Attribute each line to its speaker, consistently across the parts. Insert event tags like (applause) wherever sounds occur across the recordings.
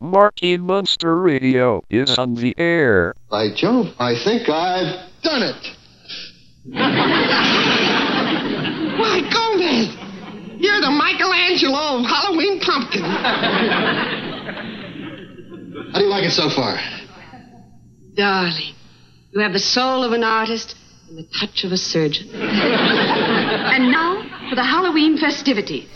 Speaker 1: Marky Munster Radio is on the air.
Speaker 2: By Jove, I think I've done it.
Speaker 3: Why, Gomez, you're the Michelangelo of Halloween pumpkin.
Speaker 2: How do you like it so far?
Speaker 4: Darling, you have the soul of an artist and the touch of a surgeon. and now for the Halloween festivities.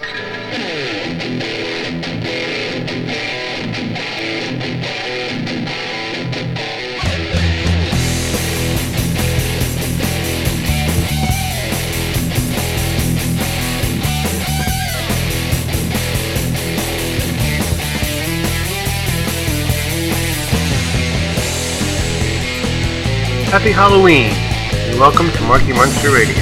Speaker 5: Happy Halloween, and welcome to Marky Munster Radio.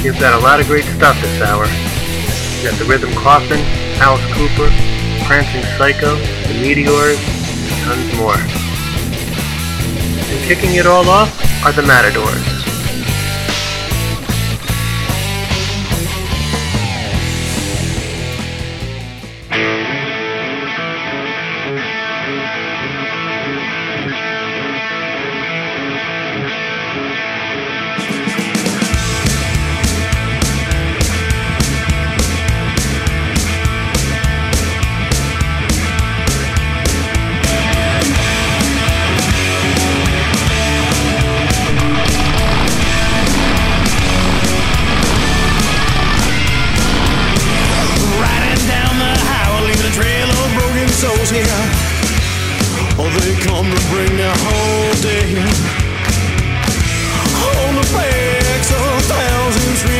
Speaker 5: You've got a lot of great stuff this hour. You've got the Rhythm Coffin, Alice Cooper, Prancing Psycho, The Meteors, and tons more. And kicking it all off are the Matadors.
Speaker 6: a whole day on the backs of thousands.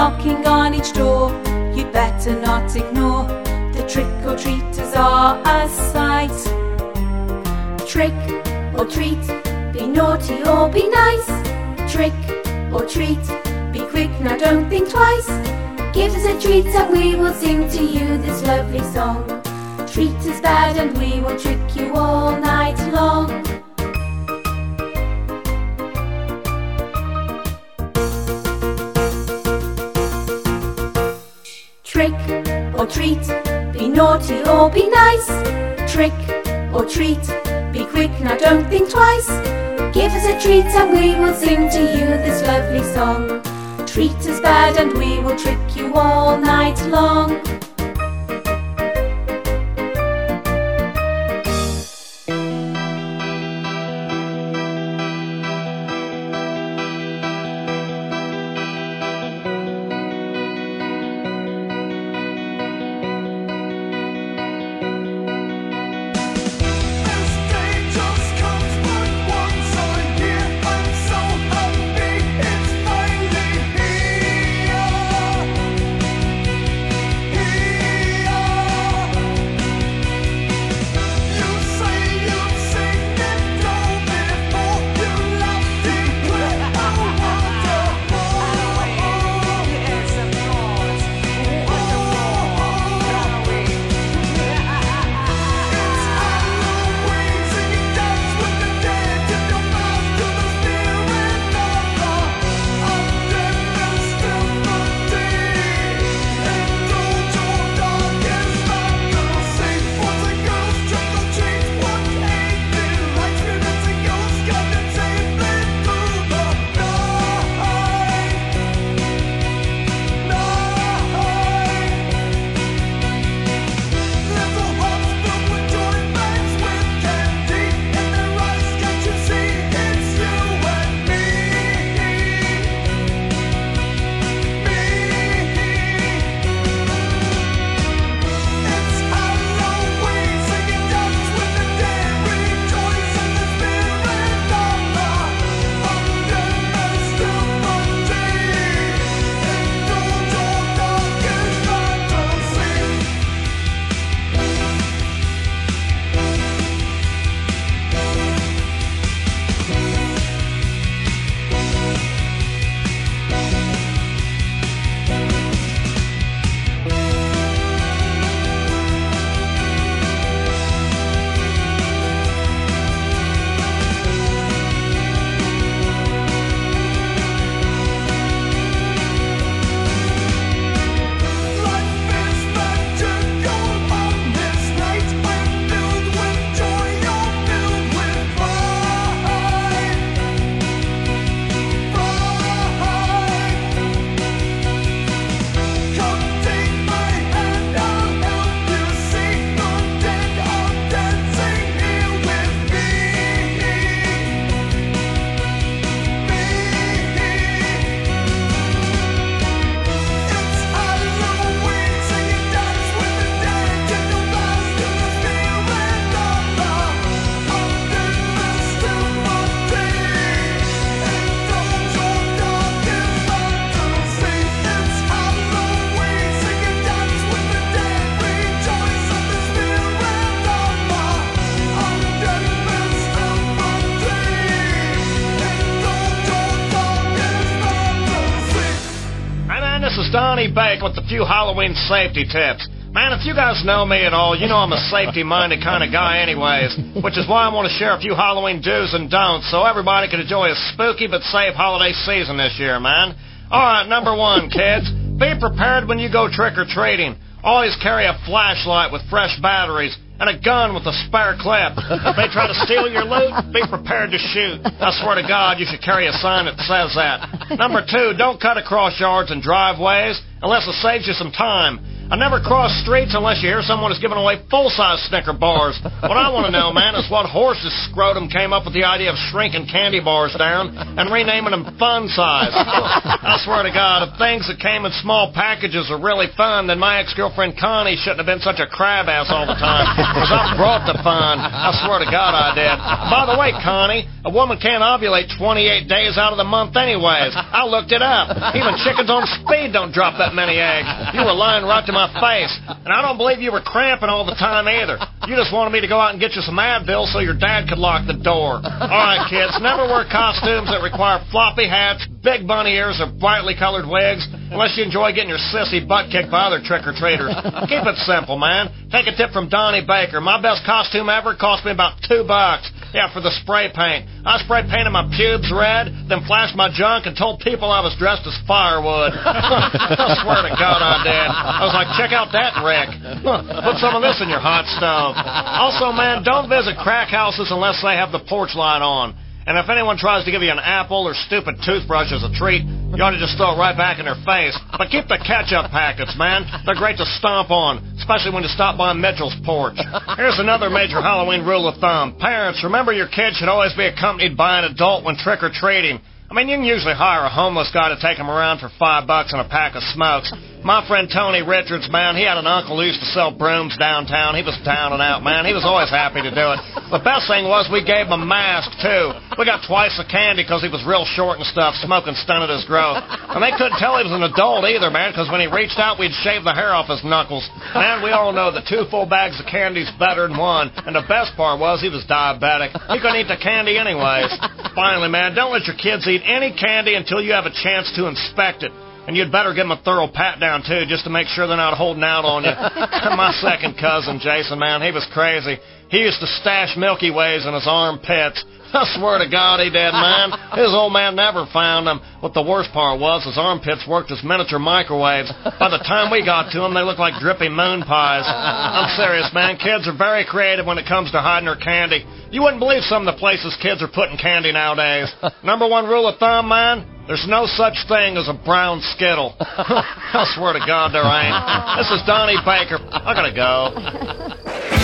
Speaker 6: Knocking on each door, you'd better not ignore. The trick or treaters are a sight. Trick or treat, be naughty or be nice. Trick or treat, be quick now, don't think twice. Give us a treat and we will sing to you this lovely song. Treat us bad and we will trick you all night long. Or treat, be naughty or be nice. Trick or treat, be quick now, don't think twice. Give us a treat and we will sing to you this lovely song. Treat us bad and we will trick you all night long.
Speaker 7: Is with
Speaker 8: a few Halloween safety tips. Man, if you guys know me at all, you know I'm a safety-minded kind of guy anyways, which is why I want to share a few Halloween do's and don'ts so everybody can enjoy a spooky but safe holiday season this year, man. Alright, number one, kids. Be prepared when you go trick-or-treating. Always carry a flashlight with fresh batteries and a gun with a spare clip. If they try to steal your loot, be prepared to shoot. I swear to God, you should carry a sign that says that. Number two, don't cut across yards and driveways unless it saves you some time. I never cross streets unless you hear someone is giving away full-size Snicker bars. What I want to know, man, is what horse's scrotum came up with the idea of shrinking candy bars down and renaming them fun size. I swear to God, if things that came in small packages are really fun, then my ex-girlfriend Connie shouldn't have been such a crab ass all the time. Because I brought the fun. I swear to God I did. By the way, Connie, a woman can't ovulate 28 days out of the month anyways. I looked it up. Even chickens on speed don't drop that many eggs. You were lying right to my face. And I don't believe you were cramping all the time either. You just wanted me to go out and get you some Advil so your dad could lock the door. All right, kids, never wear costumes that require floppy hats, big bunny ears, or brightly colored wigs unless you enjoy getting your sissy butt kicked by other trick-or-treaters. Keep it simple, man. Take a tip from Donnie Baker. My best costume ever cost me about two bucks. Yeah, for the spray paint. I spray painted my pubes red, then flashed my junk and told people I was dressed as firewood. (laughs) I swear to God I did. I was like, check out that Rick. Put some of this in your hot stove. Also, man, don't visit crack houses unless they have the porch light on. And if anyone tries to give you an apple or stupid toothbrush as a treat, you ought to just throw it right back in their face. But keep the ketchup packets, man. They're great to stomp on, especially when you stop by Mitchell's porch. Here's another major Halloween rule of thumb. Parents, remember your kids should always be accompanied by an adult when trick-or-treating. I mean, you can usually hire a homeless guy to take him around for five bucks and a pack of smokes. My friend Tony Richards, man, he had an uncle who used to sell brooms downtown. He was down and out, man. He was always happy to do it. The best thing was we gave him a mask, too. We got twice the candy because he was real short and stuff, smoking stunted his growth. And they couldn't tell he was an adult either, man, because when he reached out, we'd shave the hair off his knuckles. Man, we all know that two full bags of candy's better than one. And the best part was he was diabetic. He couldn't eat the candy anyways. Finally, man, don't let your kids eat any candy until you have a chance to inspect it. And you'd better give them a thorough pat down, too, just to make sure they're not holding out on you. (laughs) My second cousin, Jason, man, he was crazy. He used to stash Milky Ways in his armpits. I swear to God he did, man. (laughs) His old man never found them. What the worst part was, his armpits worked as miniature microwaves. By the time we got to them, they looked like dripping moon pies. I'm serious, man. Kids are very creative when it comes to hiding their candy. You wouldn't believe some of the places kids are putting candy nowadays. Number one rule of thumb, man, there's no such thing as a brown skittle. (laughs) I swear to God there ain't. This is Donnie Baker. I gotta go. (laughs)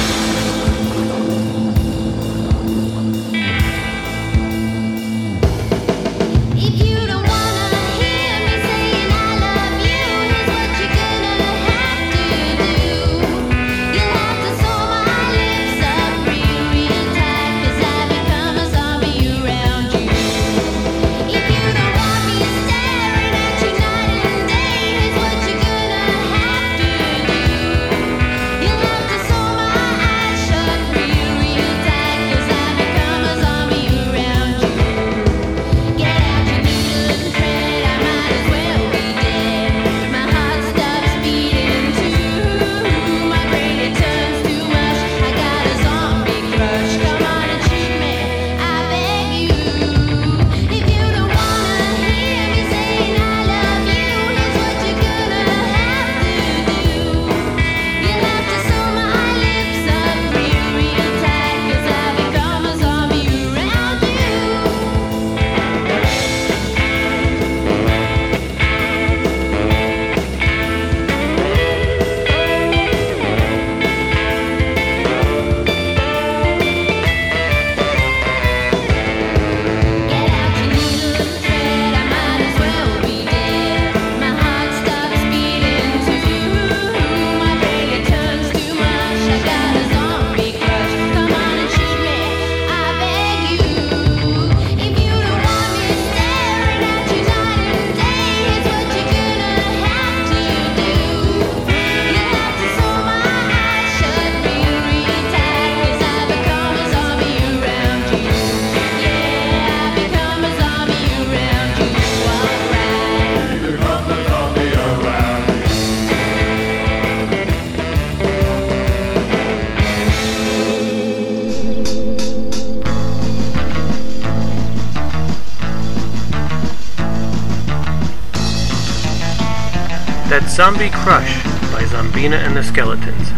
Speaker 9: Zombie Crush
Speaker 5: by Zombina and the Skeletons.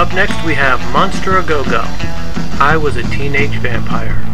Speaker 5: Up next we have Monster A Go Go. I was a teenage vampire.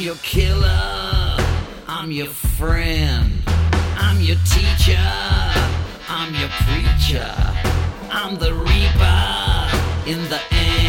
Speaker 10: I'm your killer. I'm your friend. I'm your teacher. I'm your preacher. I'm the reaper in the end.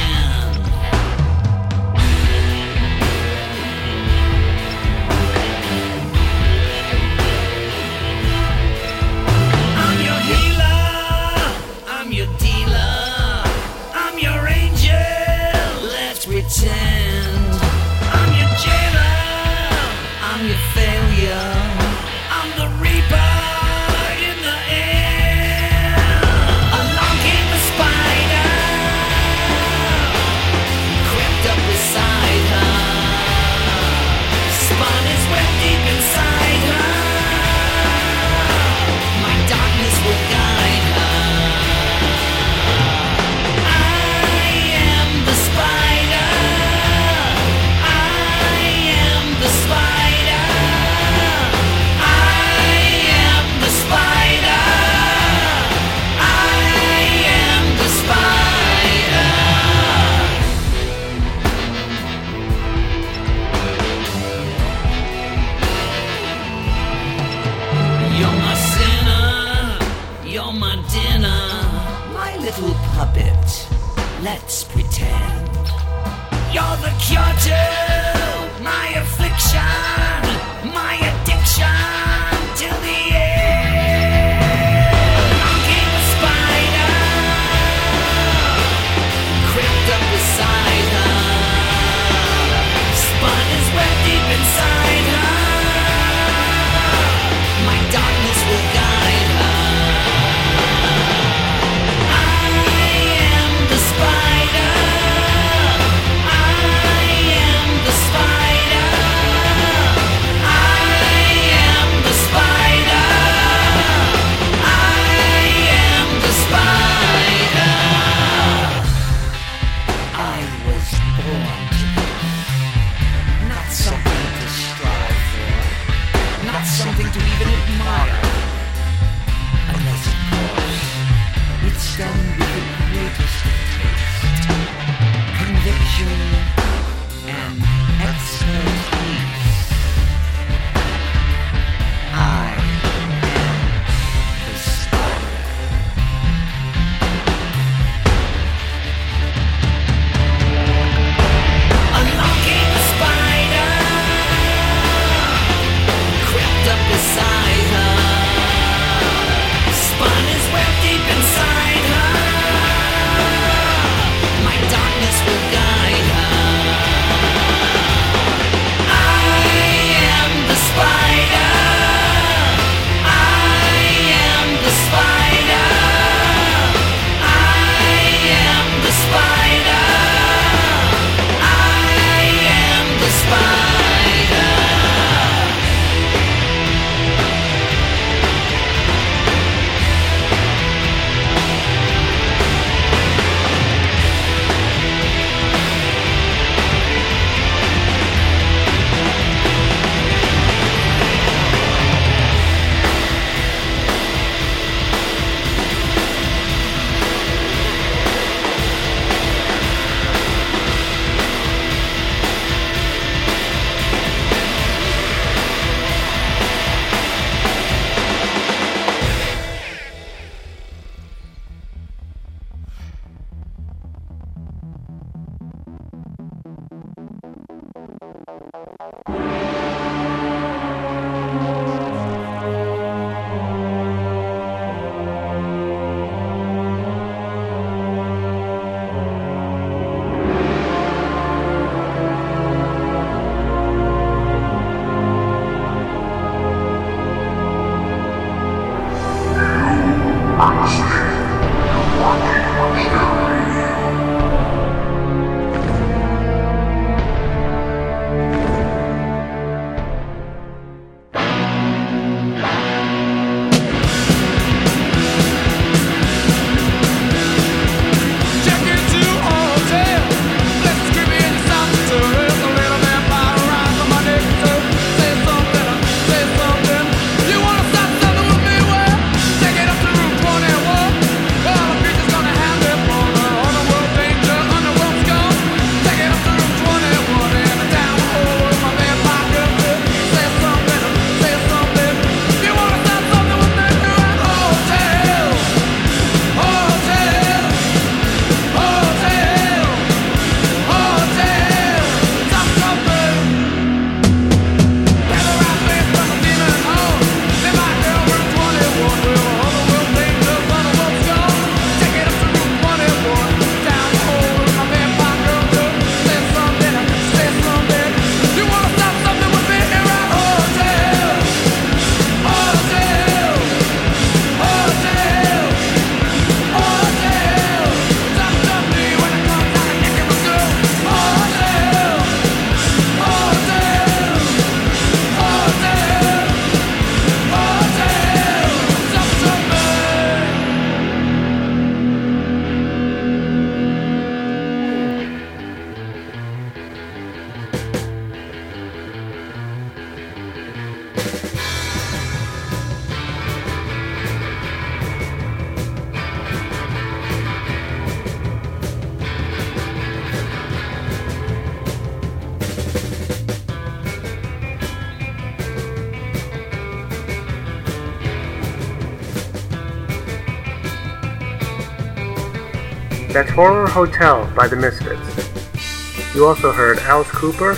Speaker 5: Hotel by the Misfits. You also heard Alice Cooper,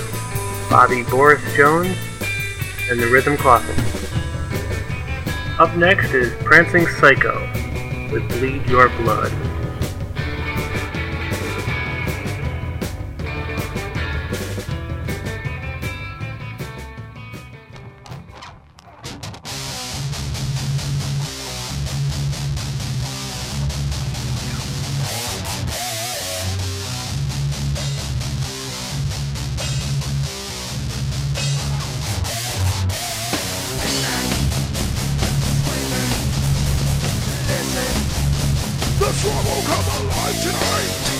Speaker 5: Bobby Boris Jones, and the Rhythm Coffin. Up next is Prancing Psycho with Bleed Your Blood.
Speaker 11: Tonight.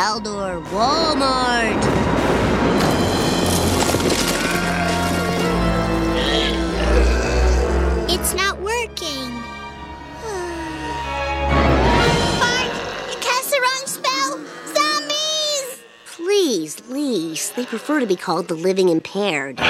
Speaker 12: Caldor, Walmart.
Speaker 9: It's not working. (sighs) Bart, you cast the wrong spell. Zombies!
Speaker 12: Please, Lise, they prefer to be called the living impaired.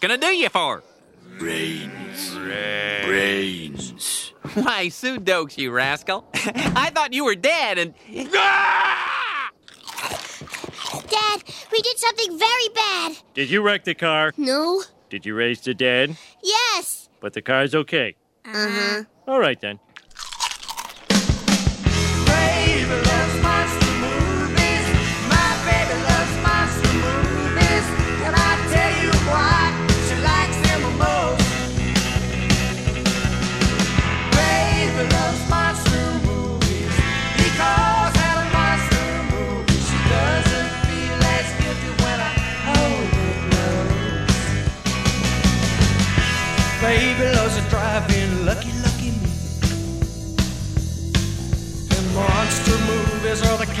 Speaker 13: What can I do you for?
Speaker 10: Brains. Brains.
Speaker 13: Why, Sue Dokes, you rascal. (laughs) I thought you were dead and. (laughs)
Speaker 12: Dad, we did something very bad.
Speaker 14: Did you wreck the car?
Speaker 12: No?
Speaker 14: Did you raise the dead?
Speaker 12: Yes.
Speaker 14: But the car's okay.
Speaker 12: Uh huh.
Speaker 14: All right then.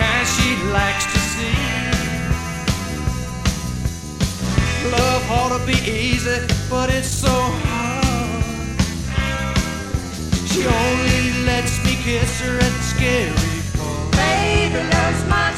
Speaker 6: Kind she likes to see. Love ought to be easy, but it's so hard. She only lets me kiss her at the scary part.
Speaker 10: Baby loves monster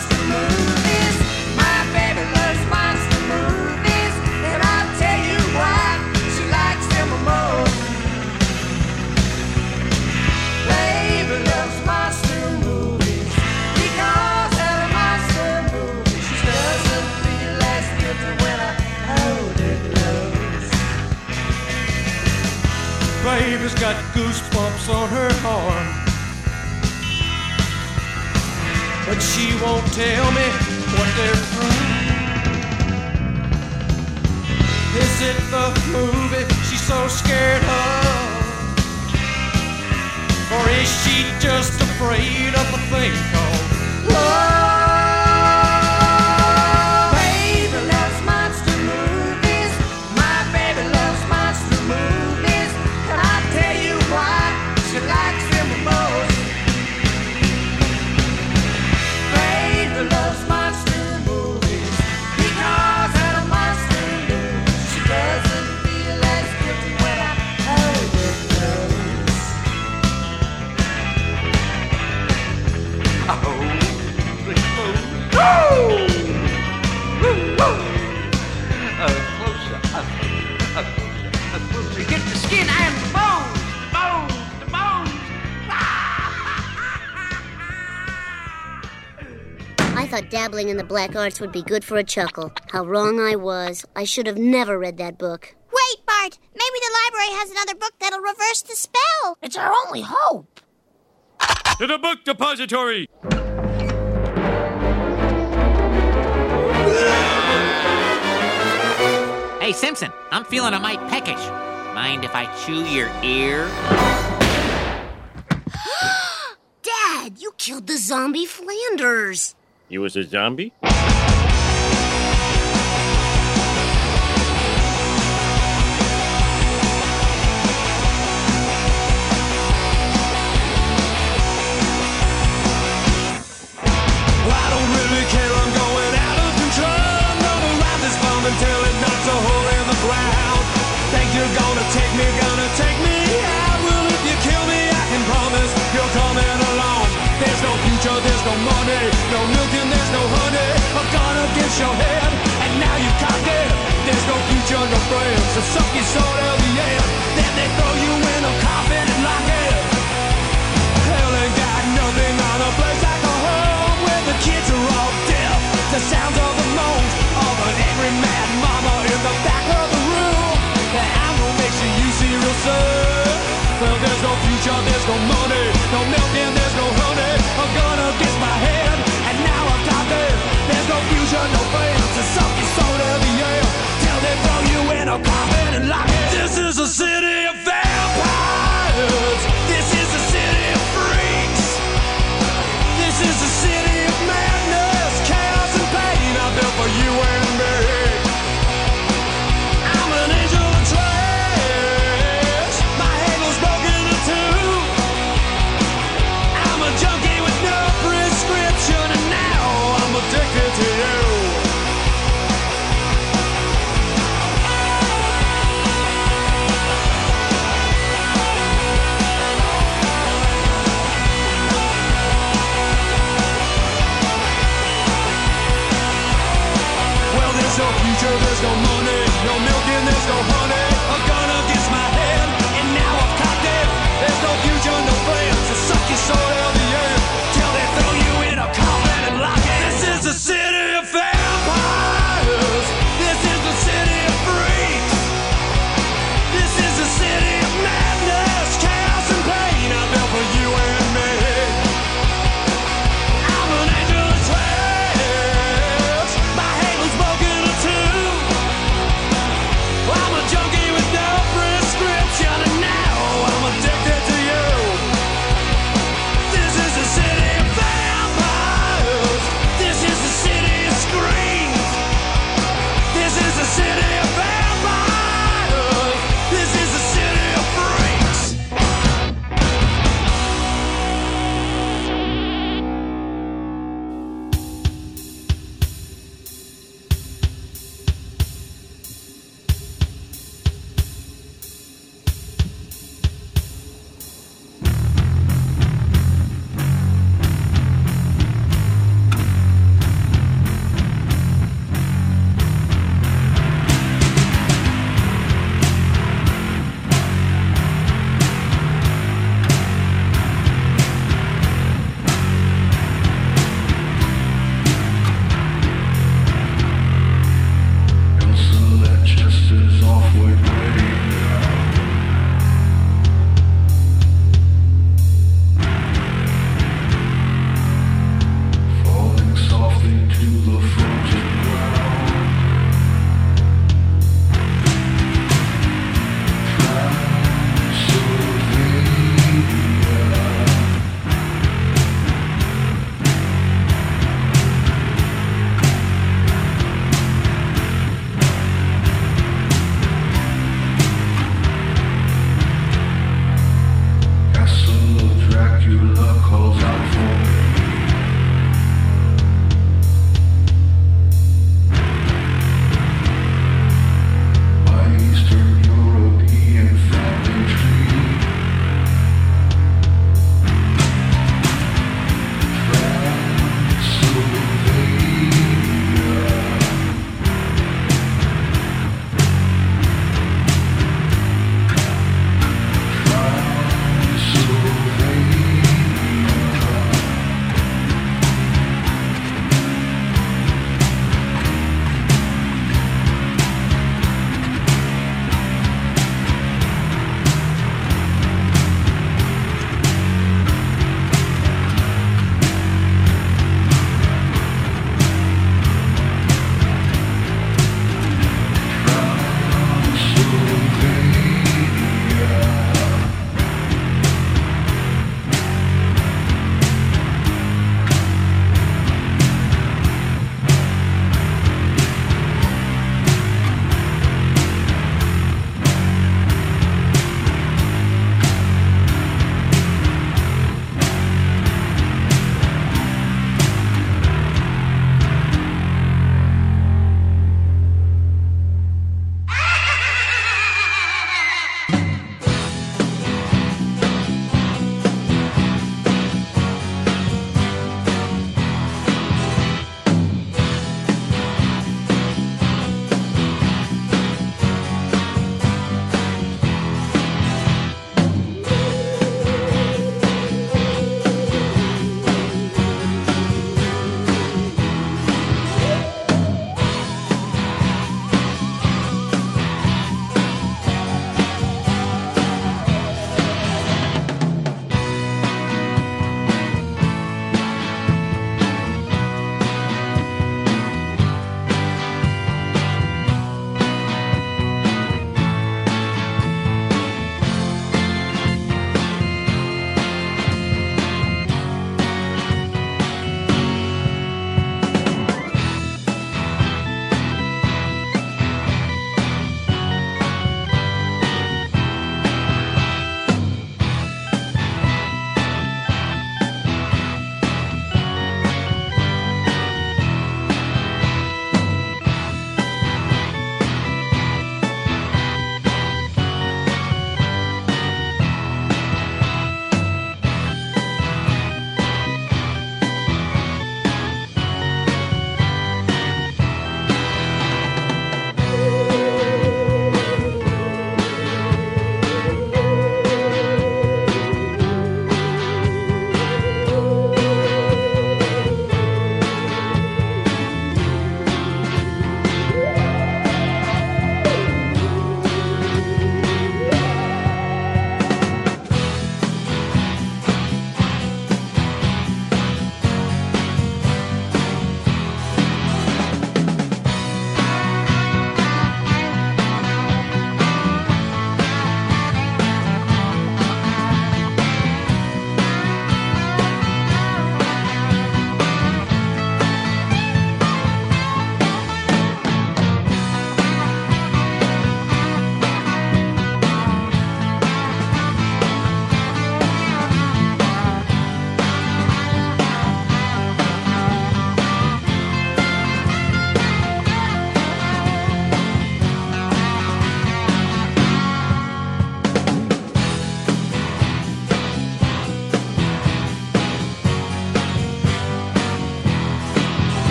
Speaker 6: got goosebumps on her arm. But she won't tell me what they're from. Is it the movie she's so scared of? Or is she just afraid of a thing called love?
Speaker 12: Dabbling in the black arts would be good for a chuckle. How wrong I was. I should have never read that book.
Speaker 15: Wait, Bart. Maybe the library has another book that'll reverse the spell. It's our only hope.
Speaker 14: To the book depository!
Speaker 13: Hey, Simpson, I'm feeling a mite peckish. Mind if I chew your ear? (gasps)
Speaker 12: Dad, you killed the zombie Flanders.
Speaker 14: He was a zombie?
Speaker 6: No future, no friends, so suck your soul till the end. Then they throw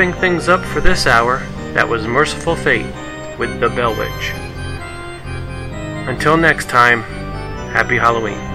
Speaker 10: wrapping things up for this hour, that was Mercyful Fate with the Bell Witch. Until next time, happy Halloween.